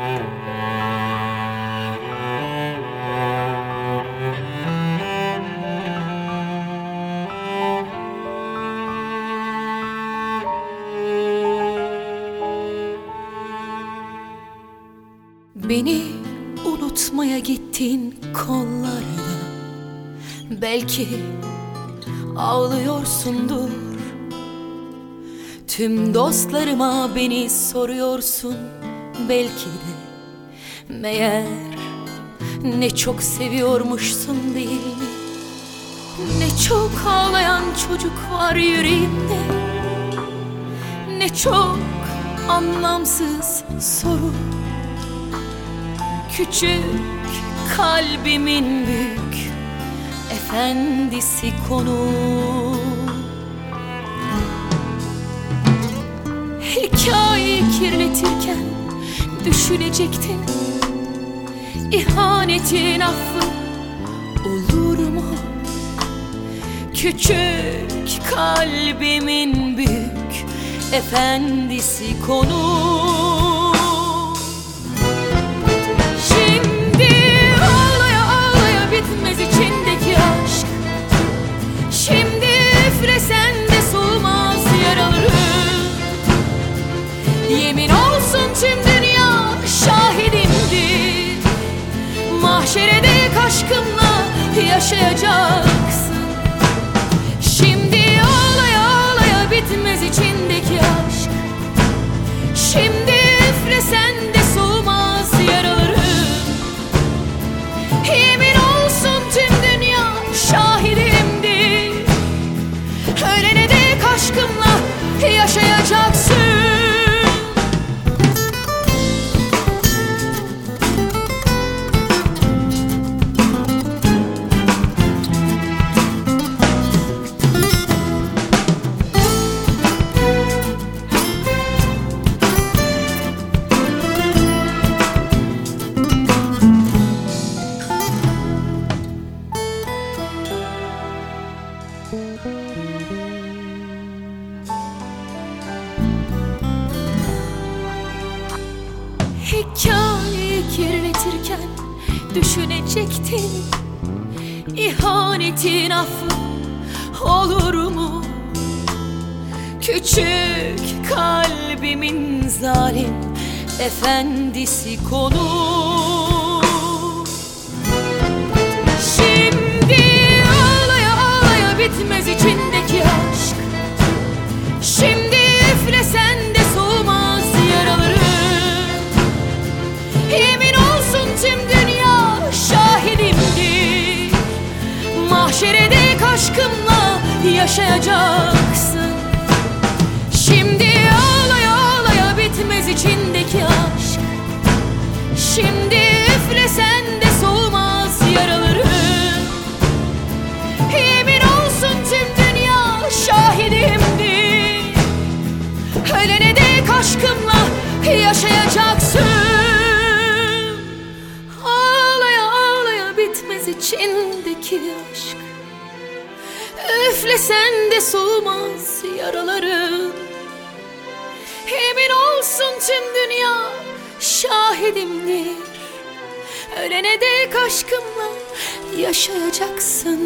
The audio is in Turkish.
Beni unutmaya gittin kollarına Belki ağlıyorsundur. Tüm dostlarıma beni soruyorsun. Belki de Meğer ne çok seviyormuşsun değil mi? Ne çok ağlayan çocuk var yüreğimde Ne çok anlamsız soru Küçük kalbimin büyük efendisi konu Hikayeyi kirletirken düşünecektin İhanetin affı olur mu? Küçük kalbimin büyük efendisi konu yaşayacaksın. Şimdi ağlaya ağlaya bitmez içindeki aşk. Şimdi üflesen de soğumaz yaralarım Yemin olsun tüm dünya şahidimdir. Ölene dek aşkımla yaşayacaksın Hikayeyi kirletirken düşünecektin İhanetin affı olur mu? Küçük kalbimin zalim efendisi konu yaşayacaksın. Şimdi ağlaya ağlaya bitmez içindeki aşk. Şimdi üflesen de soğumaz yaralarım Yemin olsun tüm dünya şahidimdir. Ölene dek aşkımla yaşayacaksın. Ağlaya ağlaya bitmez içindeki aşk Üflesen de soğumaz yaralarım Emin olsun tüm dünya şahidimdir. Ölene dek aşkımla yaşayacaksın